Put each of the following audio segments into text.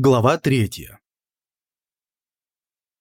Глава третья.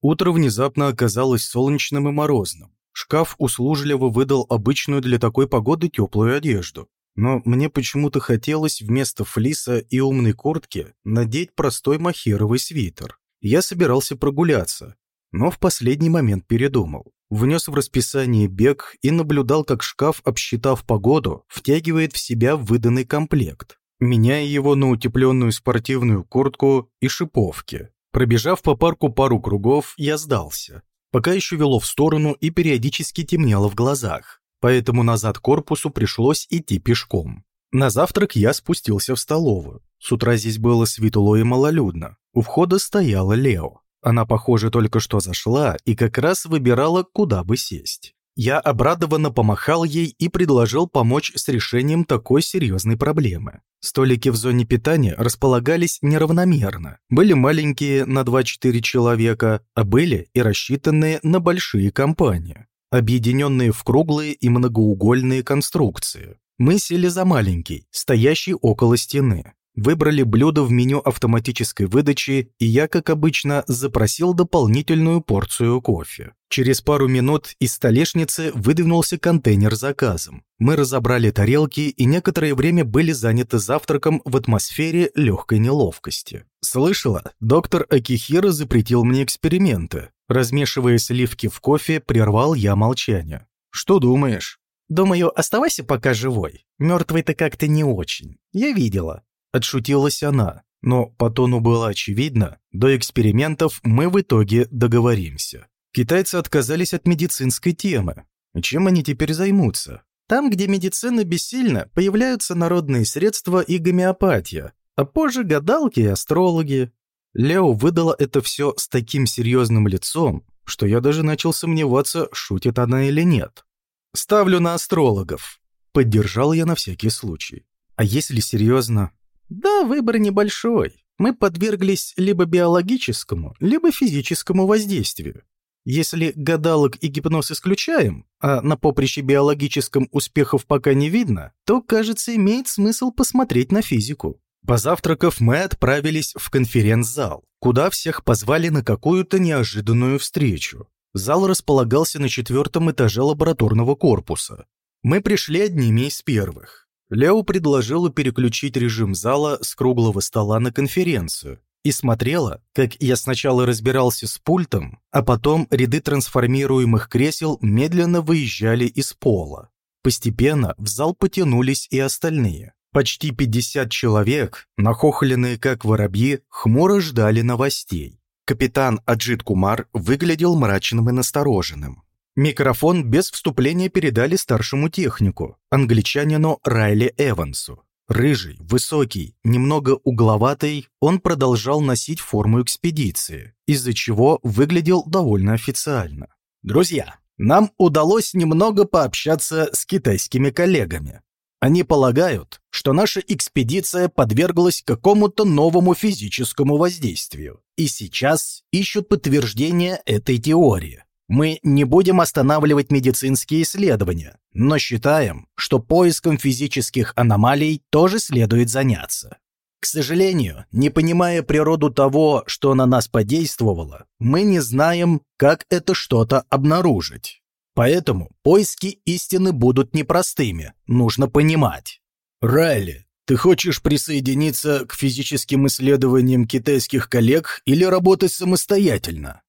Утро внезапно оказалось солнечным и морозным. Шкаф услужливо выдал обычную для такой погоды теплую одежду. Но мне почему-то хотелось вместо флиса и умной куртки надеть простой махеровый свитер. Я собирался прогуляться, но в последний момент передумал. Внес в расписание бег и наблюдал, как шкаф, обсчитав погоду, втягивает в себя выданный комплект меняя его на утепленную спортивную куртку и шиповки. Пробежав по парку пару кругов, я сдался. Пока еще вело в сторону и периодически темнело в глазах, поэтому назад корпусу пришлось идти пешком. На завтрак я спустился в столовую. С утра здесь было светло и малолюдно. У входа стояла Лео. Она, похоже, только что зашла и как раз выбирала, куда бы сесть. Я обрадованно помахал ей и предложил помочь с решением такой серьезной проблемы. Столики в зоне питания располагались неравномерно. Были маленькие на 2-4 человека, а были и рассчитанные на большие компании, объединенные в круглые и многоугольные конструкции. Мы сели за маленький, стоящий около стены. Выбрали блюдо в меню автоматической выдачи, и я, как обычно, запросил дополнительную порцию кофе. Через пару минут из столешницы выдвинулся контейнер с заказом. Мы разобрали тарелки и некоторое время были заняты завтраком в атмосфере легкой неловкости. Слышала, доктор Акихира запретил мне эксперименты. Размешивая сливки в кофе, прервал я молчание. «Что думаешь?» «Думаю, оставайся пока живой. Мертвый-то как-то не очень. Я видела. Отшутилась она, но по тону было очевидно, до экспериментов мы в итоге договоримся. Китайцы отказались от медицинской темы. Чем они теперь займутся? Там, где медицина бессильна, появляются народные средства и гомеопатия, а позже гадалки и астрологи. Лео выдала это все с таким серьезным лицом, что я даже начал сомневаться, шутит она или нет. «Ставлю на астрологов», — поддержал я на всякий случай. А если серьезно, да, выбор небольшой. Мы подверглись либо биологическому, либо физическому воздействию. Если гадалок и гипноз исключаем, а на поприще биологическом успехов пока не видно, то, кажется, имеет смысл посмотреть на физику. Позавтракав, мы отправились в конференц-зал, куда всех позвали на какую-то неожиданную встречу. Зал располагался на четвертом этаже лабораторного корпуса. Мы пришли одними из первых. Лео предложила переключить режим зала с круглого стола на конференцию и смотрела, как я сначала разбирался с пультом, а потом ряды трансформируемых кресел медленно выезжали из пола. Постепенно в зал потянулись и остальные. Почти 50 человек, нахохленные как воробьи, хмуро ждали новостей. Капитан Аджит Кумар выглядел мрачным и настороженным. Микрофон без вступления передали старшему технику, англичанину Райли Эвансу. Рыжий, высокий, немного угловатый, он продолжал носить форму экспедиции, из-за чего выглядел довольно официально. «Друзья, нам удалось немного пообщаться с китайскими коллегами. Они полагают, что наша экспедиция подверглась какому-то новому физическому воздействию, и сейчас ищут подтверждение этой теории. Мы не будем останавливать медицинские исследования, но считаем, что поиском физических аномалий тоже следует заняться. К сожалению, не понимая природу того, что на нас подействовало, мы не знаем, как это что-то обнаружить. Поэтому поиски истины будут непростыми, нужно понимать. Райли, ты хочешь присоединиться к физическим исследованиям китайских коллег или работать самостоятельно?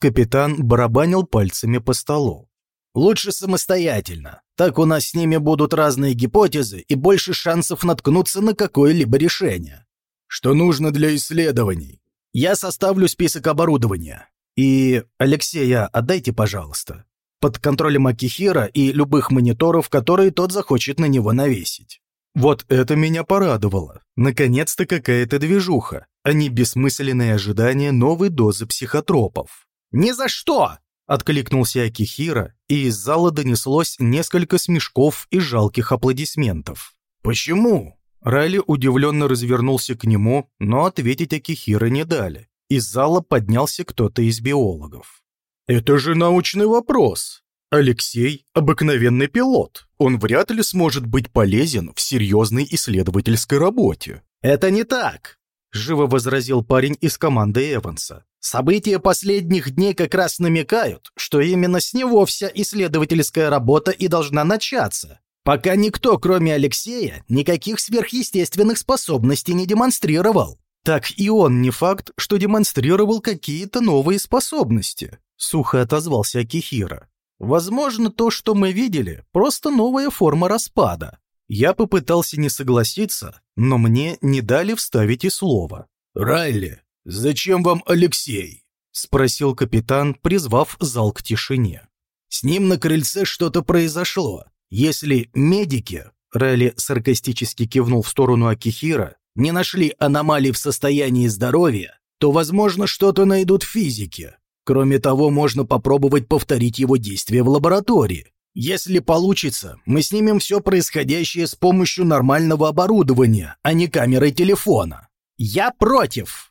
Капитан барабанил пальцами по столу. «Лучше самостоятельно. Так у нас с ними будут разные гипотезы и больше шансов наткнуться на какое-либо решение. Что нужно для исследований? Я составлю список оборудования. И Алексея отдайте, пожалуйста. Под контролем Акихира и любых мониторов, которые тот захочет на него навесить. Вот это меня порадовало. Наконец-то какая-то движуха, а не бессмысленное ожидание новой дозы психотропов. «Ни за что!» — откликнулся Акихира, и из зала донеслось несколько смешков и жалких аплодисментов. «Почему?» Райли удивленно развернулся к нему, но ответить Акихира не дали. Из зала поднялся кто-то из биологов. «Это же научный вопрос. Алексей – обыкновенный пилот. Он вряд ли сможет быть полезен в серьезной исследовательской работе». «Это не так. — живо возразил парень из команды Эванса. «События последних дней как раз намекают, что именно с него вся исследовательская работа и должна начаться. Пока никто, кроме Алексея, никаких сверхъестественных способностей не демонстрировал. Так и он не факт, что демонстрировал какие-то новые способности», — сухо отозвался Акихира. «Возможно, то, что мы видели, просто новая форма распада. Я попытался не согласиться, но мне не дали вставить и слова. «Райли, зачем вам Алексей?» — спросил капитан, призвав зал к тишине. «С ним на крыльце что-то произошло. Если медики...» — Райли саркастически кивнул в сторону Акихира, «не нашли аномалий в состоянии здоровья, то, возможно, что-то найдут в физике. Кроме того, можно попробовать повторить его действия в лаборатории. Если получится, мы снимем все происходящее с помощью нормального оборудования, а не камерой телефона. Я против,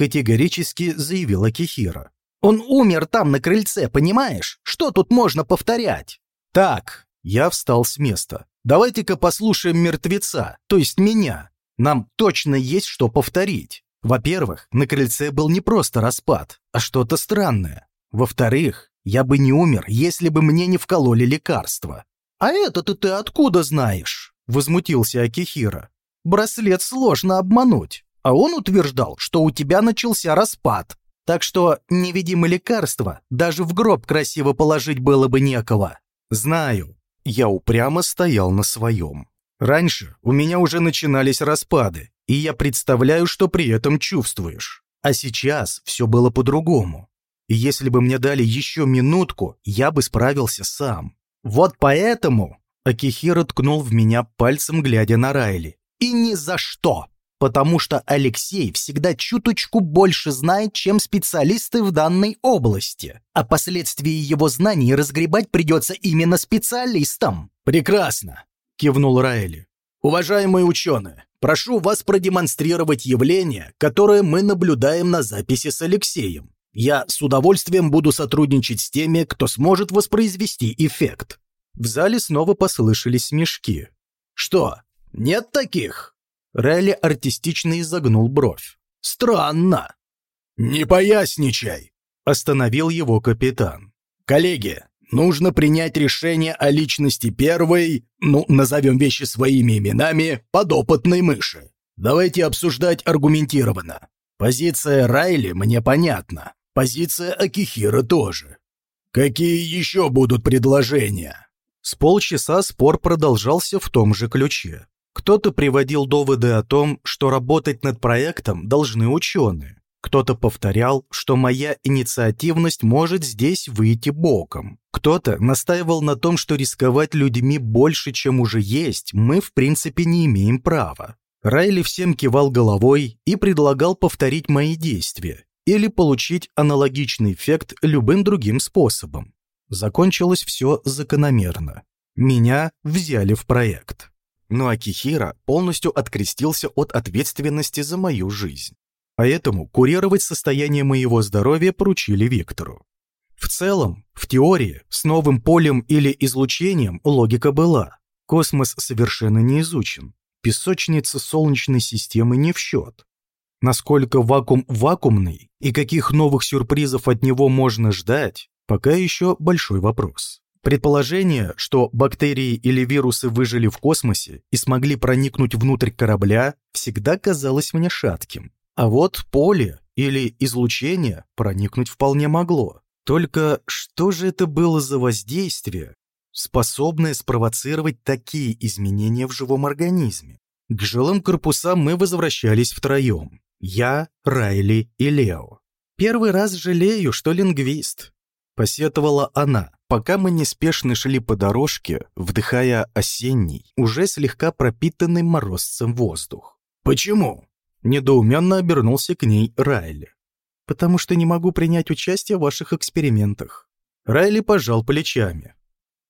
категорически заявила Кихира. Он умер там на крыльце, понимаешь? Что тут можно повторять? Так, я встал с места. Давайте-ка послушаем мертвеца, то есть меня. Нам точно есть что повторить. Во-первых, на крыльце был не просто распад, а что-то странное. Во-вторых, я бы не умер, если бы мне не вкололи лекарство. А это-то ты откуда знаешь? Возмутился Акихира. Браслет сложно обмануть. А он утверждал, что у тебя начался распад. Так что невидимое лекарство даже в гроб красиво положить было бы некого. Знаю. Я упрямо стоял на своем. Раньше у меня уже начинались распады, и я представляю, что при этом чувствуешь. А сейчас все было по-другому. Если бы мне дали еще минутку, я бы справился сам. Вот поэтому Акихира ткнул в меня пальцем, глядя на Райли. И ни за что! Потому что Алексей всегда чуточку больше знает, чем специалисты в данной области. А последствия его знаний разгребать придется именно специалистам. «Прекрасно!» – кивнул Райли. «Уважаемые ученые, прошу вас продемонстрировать явление, которое мы наблюдаем на записи с Алексеем. Я с удовольствием буду сотрудничать с теми, кто сможет воспроизвести эффект». В зале снова послышались смешки. «Что, нет таких?» Райли артистично изогнул бровь. «Странно». «Не поясничай», — остановил его капитан. «Коллеги, нужно принять решение о личности первой, ну, назовем вещи своими именами, подопытной мыши. Давайте обсуждать аргументированно. Позиция Райли мне понятна. Позиция Акихира тоже. Какие еще будут предложения? С полчаса спор продолжался в том же ключе. Кто-то приводил доводы о том, что работать над проектом должны ученые. Кто-то повторял, что моя инициативность может здесь выйти боком. Кто-то настаивал на том, что рисковать людьми больше, чем уже есть, мы в принципе не имеем права. Райли всем кивал головой и предлагал повторить мои действия, или получить аналогичный эффект любым другим способом. Закончилось все закономерно. Меня взяли в проект. Но Акихира полностью открестился от ответственности за мою жизнь. Поэтому курировать состояние моего здоровья поручили Виктору. В целом, в теории, с новым полем или излучением логика была. Космос совершенно не изучен. Песочница Солнечной системы не в счет. Насколько вакуум вакуумный и каких новых сюрпризов от него можно ждать, пока еще большой вопрос. Предположение, что бактерии или вирусы выжили в космосе и смогли проникнуть внутрь корабля, всегда казалось мне шатким. А вот поле или излучение проникнуть вполне могло. Только что же это было за воздействие, способное спровоцировать такие изменения в живом организме? К жилым корпусам мы возвращались втроем. Я, Райли и Лео. Первый раз жалею, что лингвист. Посетовала она, пока мы неспешно шли по дорожке, вдыхая осенний, уже слегка пропитанный морозцем воздух. «Почему?» Недоуменно обернулся к ней Райли. «Потому что не могу принять участие в ваших экспериментах». Райли пожал плечами.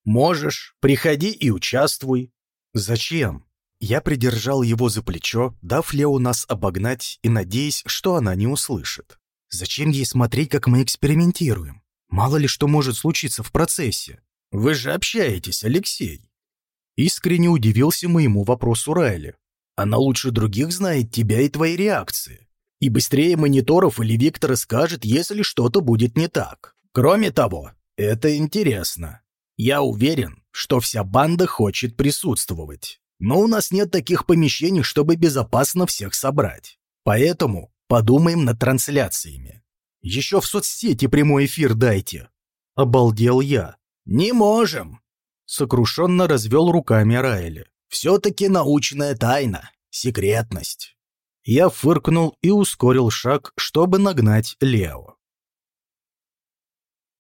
«Можешь, приходи и участвуй». «Зачем?» Я придержал его за плечо, дав Лео нас обогнать и надеясь, что она не услышит. Зачем ей смотреть, как мы экспериментируем? Мало ли что может случиться в процессе. Вы же общаетесь, Алексей. Искренне удивился моему вопросу Райли. Она лучше других знает тебя и твои реакции. И быстрее мониторов или Виктора скажет, если что-то будет не так. Кроме того, это интересно. Я уверен, что вся банда хочет присутствовать. Но у нас нет таких помещений, чтобы безопасно всех собрать. Поэтому подумаем над трансляциями. Еще в соцсети прямой эфир дайте. Обалдел я. Не можем. Сокрушенно развел руками Райли. Все-таки научная тайна, секретность. Я фыркнул и ускорил шаг, чтобы нагнать Лео.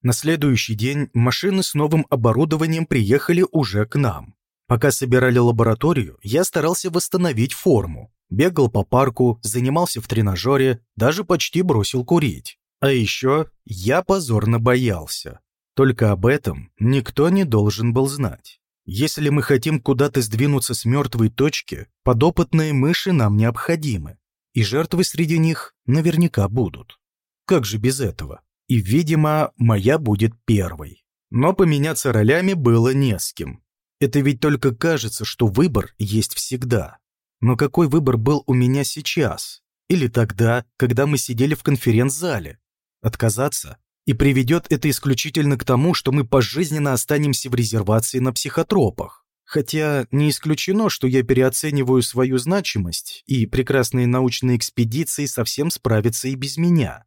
На следующий день машины с новым оборудованием приехали уже к нам. Пока собирали лабораторию, я старался восстановить форму. Бегал по парку, занимался в тренажере, даже почти бросил курить. А еще я позорно боялся. Только об этом никто не должен был знать. Если мы хотим куда-то сдвинуться с мертвой точки, подопытные мыши нам необходимы. И жертвы среди них наверняка будут. Как же без этого? и, видимо, моя будет первой. Но поменяться ролями было не с кем. Это ведь только кажется, что выбор есть всегда. Но какой выбор был у меня сейчас? Или тогда, когда мы сидели в конференц-зале? Отказаться? И приведет это исключительно к тому, что мы пожизненно останемся в резервации на психотропах. Хотя не исключено, что я переоцениваю свою значимость, и прекрасные научные экспедиции совсем справятся и без меня.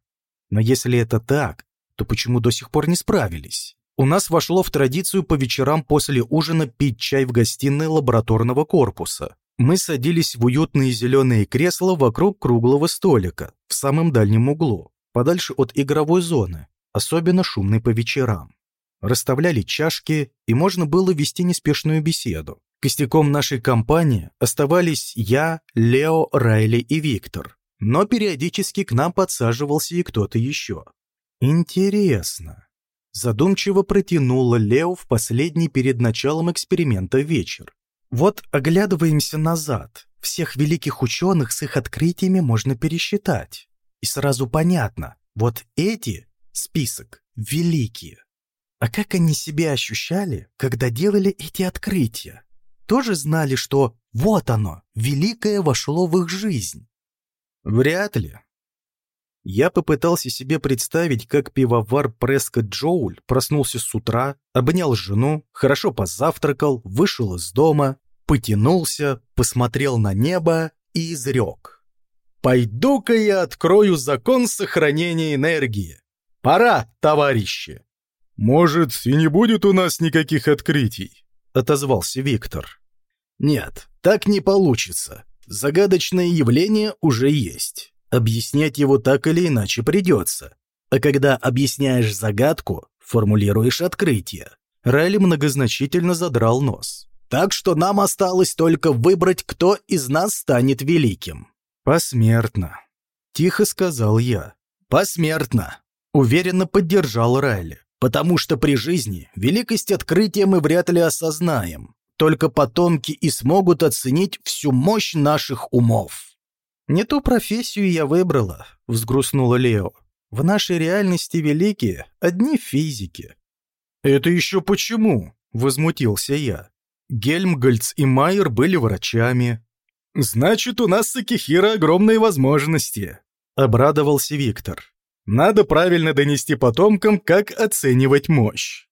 Но если это так, то почему до сих пор не справились? У нас вошло в традицию по вечерам после ужина пить чай в гостиной лабораторного корпуса. Мы садились в уютные зеленые кресла вокруг круглого столика, в самом дальнем углу, подальше от игровой зоны, особенно шумной по вечерам. Расставляли чашки, и можно было вести неспешную беседу. Костяком нашей компании оставались я, Лео, Райли и Виктор но периодически к нам подсаживался и кто-то еще. Интересно. Задумчиво протянула Лео в последний перед началом эксперимента вечер. Вот оглядываемся назад. Всех великих ученых с их открытиями можно пересчитать. И сразу понятно, вот эти, список, великие. А как они себя ощущали, когда делали эти открытия? Тоже знали, что вот оно, великое вошло в их жизнь. Вряд ли. Я попытался себе представить, как пивовар Прескотт Джоуль проснулся с утра, обнял жену, хорошо позавтракал, вышел из дома, потянулся, посмотрел на небо и изрек. «Пойду-ка я открою закон сохранения энергии. Пора, товарищи!» «Может, и не будет у нас никаких открытий?» — отозвался Виктор. «Нет, так не получится. Загадочное явление уже есть. Объяснять его так или иначе придется. А когда объясняешь загадку, формулируешь открытие. Райли многозначительно задрал нос. Так что нам осталось только выбрать, кто из нас станет великим. Посмертно. Тихо сказал я. Посмертно. Уверенно поддержал Райли. Потому что при жизни великость открытия мы вряд ли осознаем. Только потомки и смогут оценить всю мощь наших умов. «Не ту профессию я выбрала», — взгрустнула Лео. «В нашей реальности великие одни физики». «Это еще почему?» — возмутился я. Гельмгольц и Майер были врачами. «Значит, у нас с Акихира огромные возможности», — обрадовался Виктор. «Надо правильно донести потомкам, как оценивать мощь».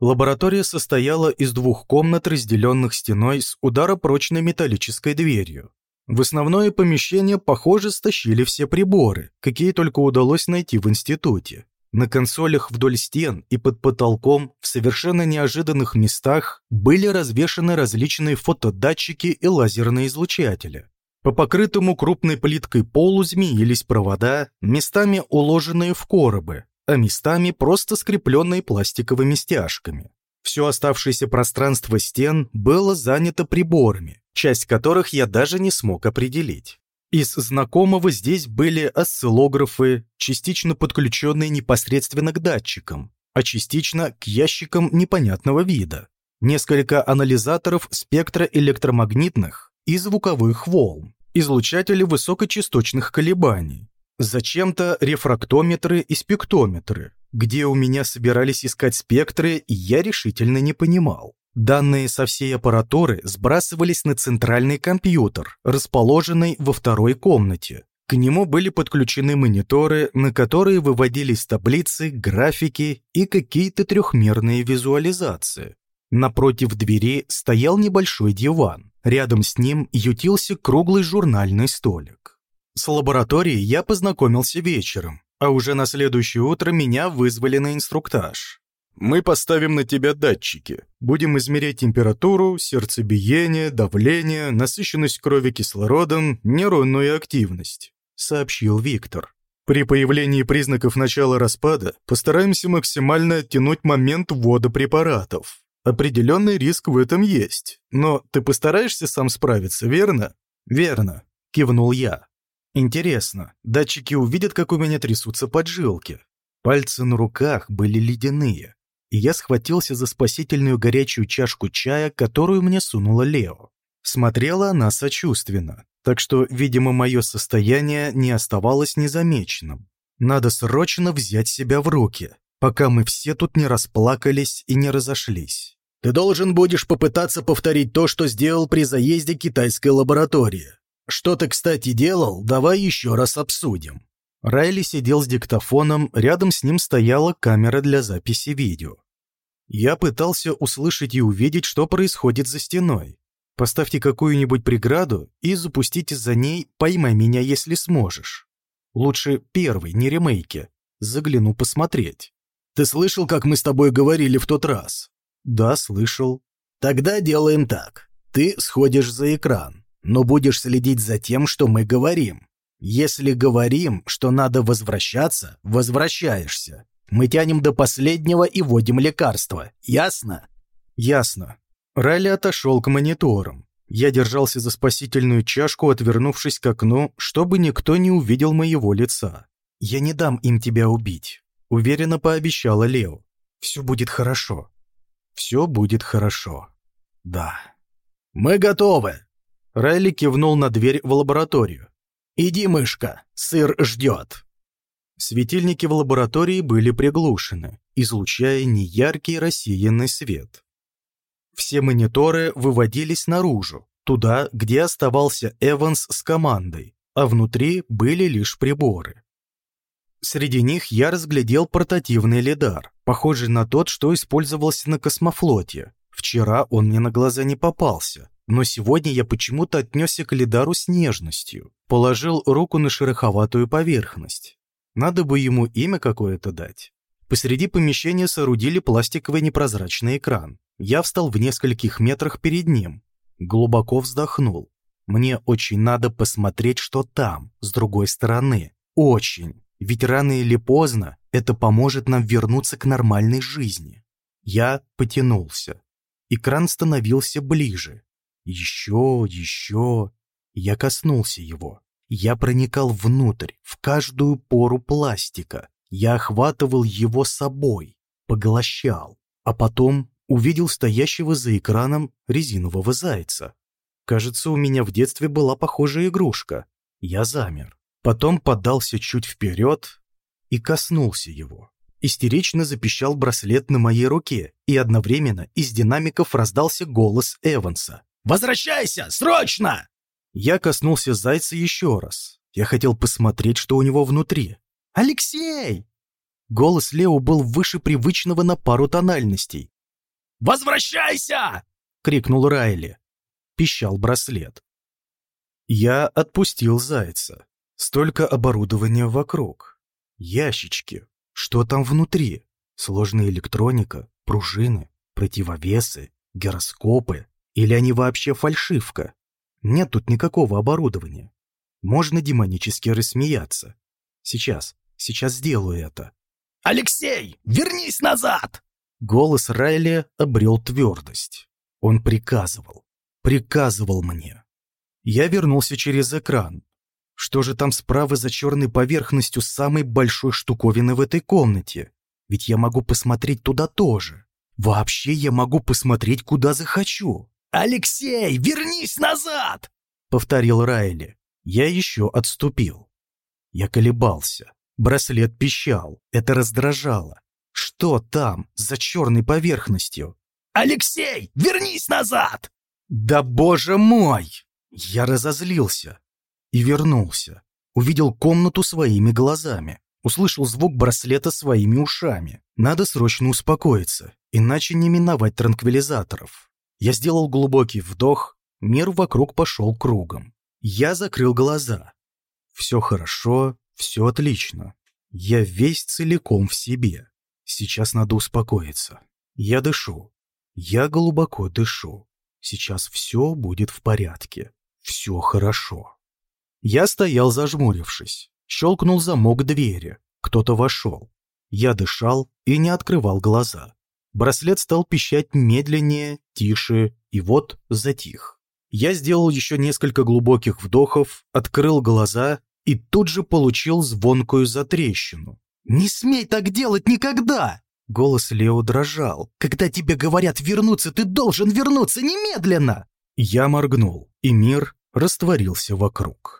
Лаборатория состояла из двух комнат, разделенных стеной с ударопрочной металлической дверью. В основное помещение, похоже, стащили все приборы, какие только удалось найти в институте. На консолях вдоль стен и под потолком в совершенно неожиданных местах были развешаны различные фотодатчики и лазерные излучатели. По покрытому крупной плиткой полу змеились провода, местами уложенные в коробы, а местами просто скрепленные пластиковыми стяжками. Все оставшееся пространство стен было занято приборами, часть которых я даже не смог определить. Из знакомого здесь были осциллографы, частично подключенные непосредственно к датчикам, а частично к ящикам непонятного вида, несколько анализаторов спектра электромагнитных и звуковых волн, излучатели высокочастотных колебаний, Зачем-то рефрактометры и спектрометры. Где у меня собирались искать спектры, я решительно не понимал. Данные со всей аппаратуры сбрасывались на центральный компьютер, расположенный во второй комнате. К нему были подключены мониторы, на которые выводились таблицы, графики и какие-то трехмерные визуализации. Напротив двери стоял небольшой диван. Рядом с ним ютился круглый журнальный столик. С лабораторией я познакомился вечером, а уже на следующее утро меня вызвали на инструктаж. Мы поставим на тебя датчики. Будем измерять температуру, сердцебиение, давление, насыщенность крови кислородом, нейронную активность сообщил Виктор. При появлении признаков начала распада постараемся максимально оттянуть момент ввода препаратов. Определенный риск в этом есть, но ты постараешься сам справиться, верно? Верно, кивнул я. Интересно, датчики увидят, как у меня трясутся поджилки. Пальцы на руках были ледяные, и я схватился за спасительную горячую чашку чая, которую мне сунула Лео. Смотрела она сочувственно, так что, видимо, мое состояние не оставалось незамеченным. Надо срочно взять себя в руки, пока мы все тут не расплакались и не разошлись. Ты должен будешь попытаться повторить то, что сделал при заезде китайской лаборатории. Что ты, кстати, делал, давай еще раз обсудим. Райли сидел с диктофоном, рядом с ним стояла камера для записи видео. Я пытался услышать и увидеть, что происходит за стеной. Поставьте какую-нибудь преграду и запустите за ней «Поймай меня, если сможешь». Лучше первый, не ремейки. Загляну посмотреть. Ты слышал, как мы с тобой говорили в тот раз? Да, слышал. Тогда делаем так. Ты сходишь за экран, но будешь следить за тем, что мы говорим. Если говорим, что надо возвращаться, возвращаешься. Мы тянем до последнего и вводим лекарство. Ясно? Ясно. Райли отошел к мониторам. Я держался за спасительную чашку, отвернувшись к окну, чтобы никто не увидел моего лица. «Я не дам им тебя убить», — уверенно пообещала Лео. «Все будет хорошо». «Все будет хорошо». «Да». «Мы готовы!» Райли кивнул на дверь в лабораторию. «Иди, мышка, сыр ждет». Светильники в лаборатории были приглушены, излучая неяркий рассеянный свет. Все мониторы выводились наружу, туда, где оставался Эванс с командой, а внутри были лишь приборы. Среди них я разглядел портативный лидар, похожий на тот, что использовался на космофлоте. Вчера он мне на глаза не попался, но сегодня я почему-то отнесся к лидару с нежностью, положил руку на шероховатую поверхность. Надо бы ему имя какое-то дать. Посреди помещения соорудили пластиковый непрозрачный экран. Я встал в нескольких метрах перед ним, глубоко вздохнул. Мне очень надо посмотреть, что там, с другой стороны. Очень. Ведь рано или поздно это поможет нам вернуться к нормальной жизни. Я потянулся. Экран становился ближе. Еще, еще. Я коснулся его. Я проникал внутрь, в каждую пору пластика. Я охватывал его собой, поглощал, а потом увидел стоящего за экраном резинового зайца. Кажется, у меня в детстве была похожая игрушка. Я замер. Потом подался чуть вперед и коснулся его. Истерично запищал браслет на моей руке, и одновременно из динамиков раздался голос Эванса. «Возвращайся! Срочно!» Я коснулся зайца еще раз. Я хотел посмотреть, что у него внутри. «Алексей!» Голос Лео был выше привычного на пару тональностей. «Возвращайся!» — крикнул Райли. Пищал браслет. Я отпустил зайца. Столько оборудования вокруг. Ящички. Что там внутри? Сложная электроника, пружины, противовесы, гироскопы. Или они вообще фальшивка? Нет тут никакого оборудования. Можно демонически рассмеяться. Сейчас, сейчас сделаю это. «Алексей, вернись назад!» Голос Райли обрел твердость. Он приказывал. Приказывал мне. Я вернулся через экран. Что же там справа за черной поверхностью самой большой штуковины в этой комнате? Ведь я могу посмотреть туда тоже. Вообще я могу посмотреть, куда захочу. «Алексей, вернись назад!» — повторил Райли. Я еще отступил. Я колебался. Браслет пищал. Это раздражало. Что там, за черной поверхностью? Алексей, вернись назад!» «Да боже мой!» Я разозлился и вернулся. Увидел комнату своими глазами. Услышал звук браслета своими ушами. Надо срочно успокоиться, иначе не миновать транквилизаторов. Я сделал глубокий вдох, мир вокруг пошел кругом. Я закрыл глаза. Все хорошо, все отлично. Я весь целиком в себе. Сейчас надо успокоиться. Я дышу. Я глубоко дышу. Сейчас все будет в порядке. Все хорошо. Я стоял зажмурившись. Щелкнул замок двери. Кто-то вошел. Я дышал и не открывал глаза. Браслет стал пищать медленнее, тише, и вот затих. Я сделал еще несколько глубоких вдохов, открыл глаза и тут же получил звонкую затрещину. «Не смей так делать никогда!» Голос Лео дрожал. «Когда тебе говорят вернуться, ты должен вернуться немедленно!» Я моргнул, и мир растворился вокруг.